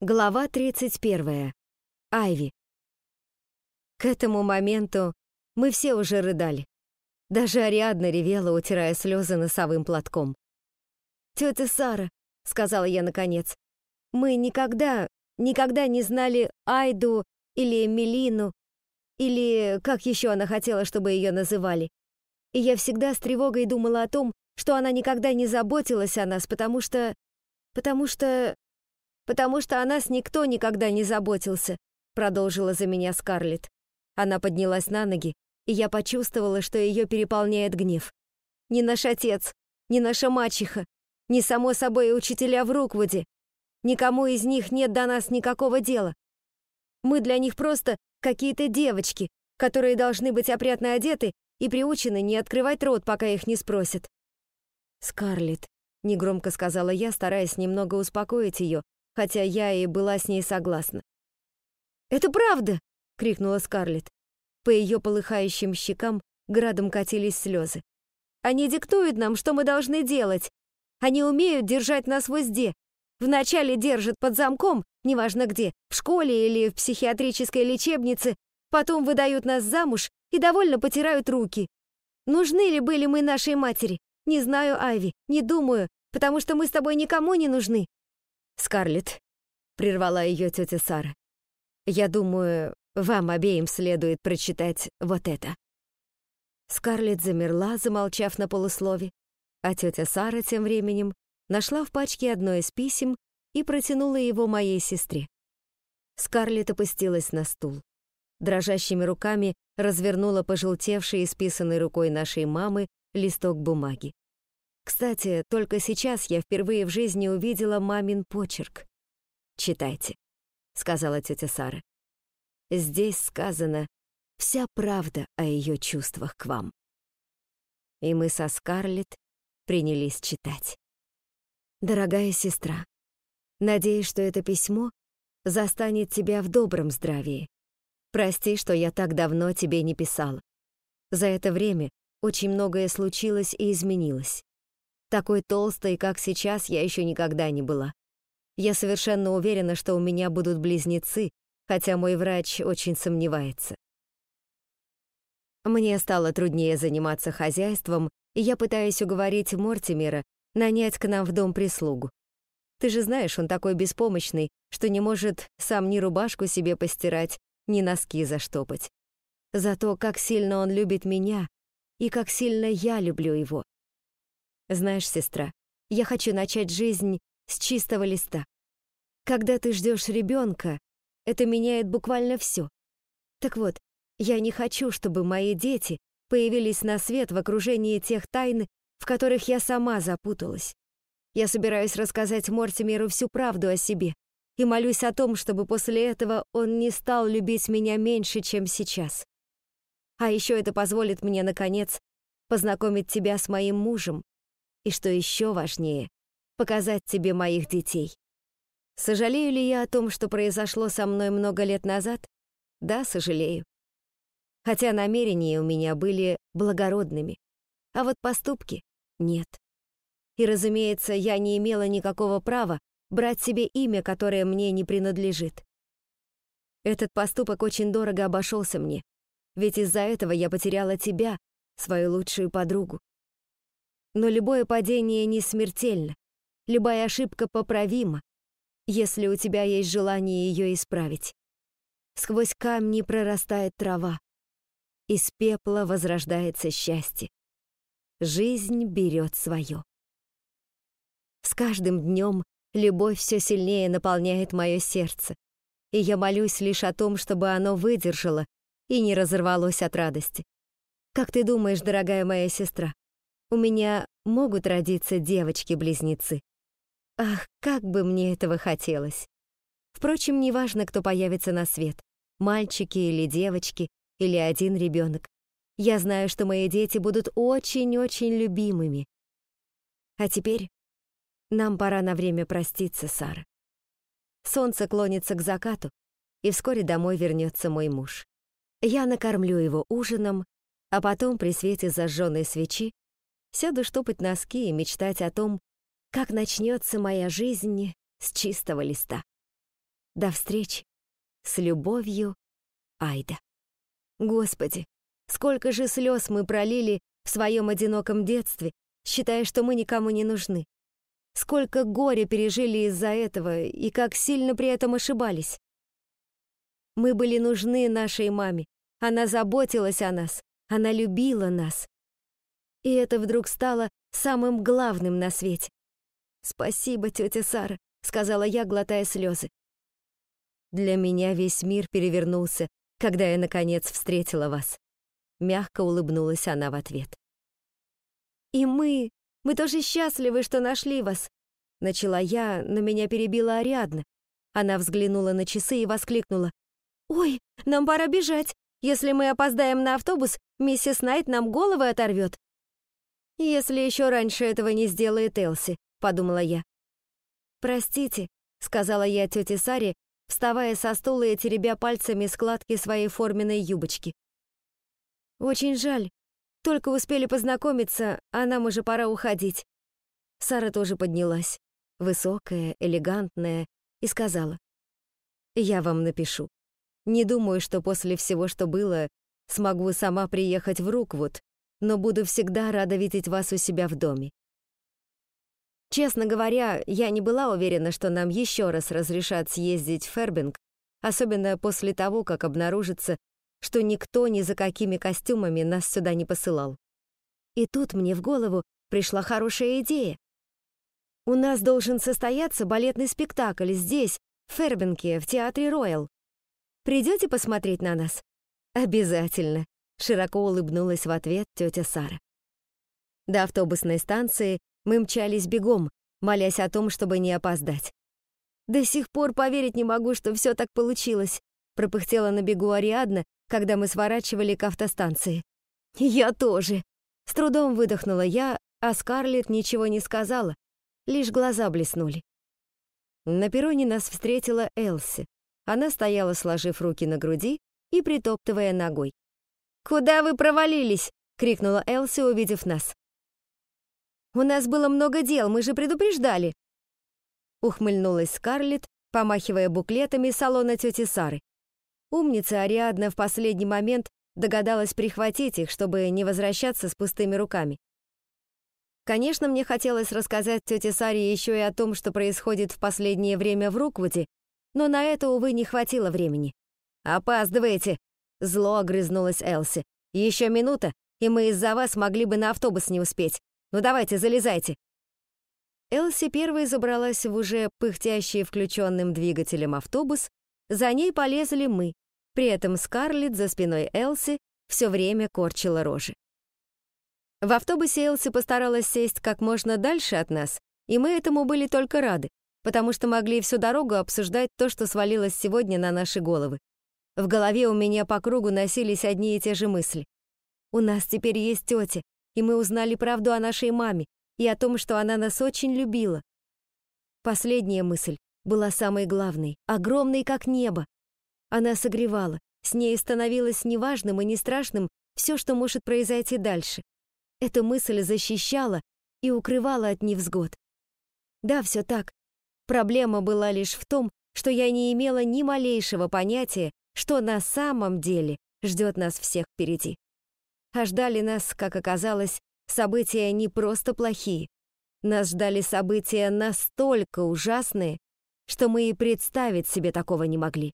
Глава 31. Айви. К этому моменту мы все уже рыдали. Даже Ариадна ревела, утирая слезы носовым платком. «Тетя Сара», — сказала я наконец, — «мы никогда, никогда не знали Айду или Мелину, или как еще она хотела, чтобы ее называли. И я всегда с тревогой думала о том, что она никогда не заботилась о нас, потому что... потому что потому что о нас никто никогда не заботился», продолжила за меня Скарлетт. Она поднялась на ноги, и я почувствовала, что ее переполняет гнев. «Не наш отец, не наша мачеха, не само собой учителя в Руквуде. Никому из них нет до нас никакого дела. Мы для них просто какие-то девочки, которые должны быть опрятно одеты и приучены не открывать рот, пока их не спросят». «Скарлетт», — негромко сказала я, стараясь немного успокоить ее, хотя я и была с ней согласна. «Это правда!» — крикнула Скарлетт. По ее полыхающим щекам градом катились слезы. «Они диктуют нам, что мы должны делать. Они умеют держать нас в узде. Вначале держат под замком, неважно где, в школе или в психиатрической лечебнице, потом выдают нас замуж и довольно потирают руки. Нужны ли были мы нашей матери? Не знаю, Айви, не думаю, потому что мы с тобой никому не нужны. «Скарлетт», — прервала ее тетя Сара, «я думаю, вам обеим следует прочитать вот это». Скарлетт замерла, замолчав на полуслове, а тетя Сара тем временем нашла в пачке одно из писем и протянула его моей сестре. Скарлетт опустилась на стул. Дрожащими руками развернула пожелтевший и списанный рукой нашей мамы листок бумаги. Кстати, только сейчас я впервые в жизни увидела мамин почерк. «Читайте», — сказала тетя Сара. «Здесь сказана вся правда о ее чувствах к вам». И мы со Скарлетт принялись читать. «Дорогая сестра, надеюсь, что это письмо застанет тебя в добром здравии. Прости, что я так давно тебе не писала. За это время очень многое случилось и изменилось. Такой толстой, как сейчас, я еще никогда не была. Я совершенно уверена, что у меня будут близнецы, хотя мой врач очень сомневается. Мне стало труднее заниматься хозяйством, и я пытаюсь уговорить Мортимера нанять к нам в дом прислугу. Ты же знаешь, он такой беспомощный, что не может сам ни рубашку себе постирать, ни носки заштопать. Зато как сильно он любит меня и как сильно я люблю его. Знаешь, сестра, я хочу начать жизнь с чистого листа. Когда ты ждешь ребенка, это меняет буквально все. Так вот, я не хочу, чтобы мои дети появились на свет в окружении тех тайн, в которых я сама запуталась. Я собираюсь рассказать Мортимеру всю правду о себе и молюсь о том, чтобы после этого он не стал любить меня меньше, чем сейчас. А еще это позволит мне, наконец, познакомить тебя с моим мужем, и, что еще важнее, показать тебе моих детей. Сожалею ли я о том, что произошло со мной много лет назад? Да, сожалею. Хотя намерения у меня были благородными, а вот поступки — нет. И, разумеется, я не имела никакого права брать себе имя, которое мне не принадлежит. Этот поступок очень дорого обошелся мне, ведь из-за этого я потеряла тебя, свою лучшую подругу. Но любое падение не смертельно, любая ошибка поправима, если у тебя есть желание ее исправить. Сквозь камни прорастает трава, из пепла возрождается счастье. Жизнь берет свое. С каждым днем любовь все сильнее наполняет мое сердце, и я молюсь лишь о том, чтобы оно выдержало и не разорвалось от радости. Как ты думаешь, дорогая моя сестра, у меня могут родиться девочки-близнецы. Ах, как бы мне этого хотелось. Впрочем, неважно, кто появится на свет, мальчики или девочки, или один ребенок. Я знаю, что мои дети будут очень-очень любимыми. А теперь нам пора на время проститься, Сара. Солнце клонится к закату, и вскоре домой вернется мой муж. Я накормлю его ужином, а потом при свете зажженной свечи Сяду штопать носки и мечтать о том, как начнется моя жизнь с чистого листа. До встречи. С любовью, Айда. Господи, сколько же слез мы пролили в своем одиноком детстве, считая, что мы никому не нужны. Сколько горя пережили из-за этого и как сильно при этом ошибались. Мы были нужны нашей маме. Она заботилась о нас. Она любила нас. И это вдруг стало самым главным на свете. «Спасибо, тетя Сара», — сказала я, глотая слезы. Для меня весь мир перевернулся, когда я, наконец, встретила вас. Мягко улыбнулась она в ответ. «И мы, мы тоже счастливы, что нашли вас», — начала я, но меня перебила Ариадна. Она взглянула на часы и воскликнула. «Ой, нам пора бежать. Если мы опоздаем на автобус, миссис Найт нам головы оторвет». «Если еще раньше этого не сделает Элси», — подумала я. «Простите», — сказала я тете Саре, вставая со стула и теребя пальцами складки своей форменной юбочки. «Очень жаль. Только успели познакомиться, а нам уже пора уходить». Сара тоже поднялась, высокая, элегантная, и сказала. «Я вам напишу. Не думаю, что после всего, что было, смогу сама приехать в Руквуд, но буду всегда рада видеть вас у себя в доме. Честно говоря, я не была уверена, что нам еще раз разрешат съездить в Фербинг, особенно после того, как обнаружится, что никто ни за какими костюмами нас сюда не посылал. И тут мне в голову пришла хорошая идея. У нас должен состояться балетный спектакль здесь, в Фербинке, в театре Роyal. Придете посмотреть на нас? Обязательно, широко улыбнулась в ответ тетя Сара. До автобусной станции мы мчались бегом, молясь о том, чтобы не опоздать. До сих пор поверить не могу, что все так получилось, пропыхтела на бегу Ариадна, когда мы сворачивали к автостанции. Я тоже. С трудом выдохнула я, а Скарлетт ничего не сказала, лишь глаза блеснули. На перроне нас встретила Элси, она стояла, сложив руки на груди и притоптывая ногой. «Куда вы провалились?» — крикнула Элси, увидев нас. «У нас было много дел, мы же предупреждали!» Ухмыльнулась Скарлетт, помахивая буклетами салона тети Сары. Умница Ариадна в последний момент догадалась прихватить их, чтобы не возвращаться с пустыми руками. Конечно, мне хотелось рассказать тете Саре еще и о том, что происходит в последнее время в Руквуде, но на это, увы, не хватило времени. «Опаздываете!» — зло огрызнулась Элси. «Еще минута, и мы из-за вас могли бы на автобус не успеть. Ну давайте, залезайте!» Элси первой забралась в уже пыхтящий включенным двигателем автобус, за ней полезли мы, при этом Скарлетт за спиной Элси все время корчила рожи. В автобусе Элси постаралась сесть как можно дальше от нас, и мы этому были только рады потому что могли всю дорогу обсуждать то, что свалилось сегодня на наши головы. В голове у меня по кругу носились одни и те же мысли. У нас теперь есть тетя, и мы узнали правду о нашей маме и о том, что она нас очень любила. Последняя мысль была самой главной, огромной как небо. Она согревала, с ней становилось неважным и не страшным все, что может произойти дальше. Эта мысль защищала и укрывала от невзгод. Да, все так. Проблема была лишь в том, что я не имела ни малейшего понятия, что на самом деле ждет нас всех впереди. А ждали нас, как оказалось, события не просто плохие. Нас ждали события настолько ужасные, что мы и представить себе такого не могли.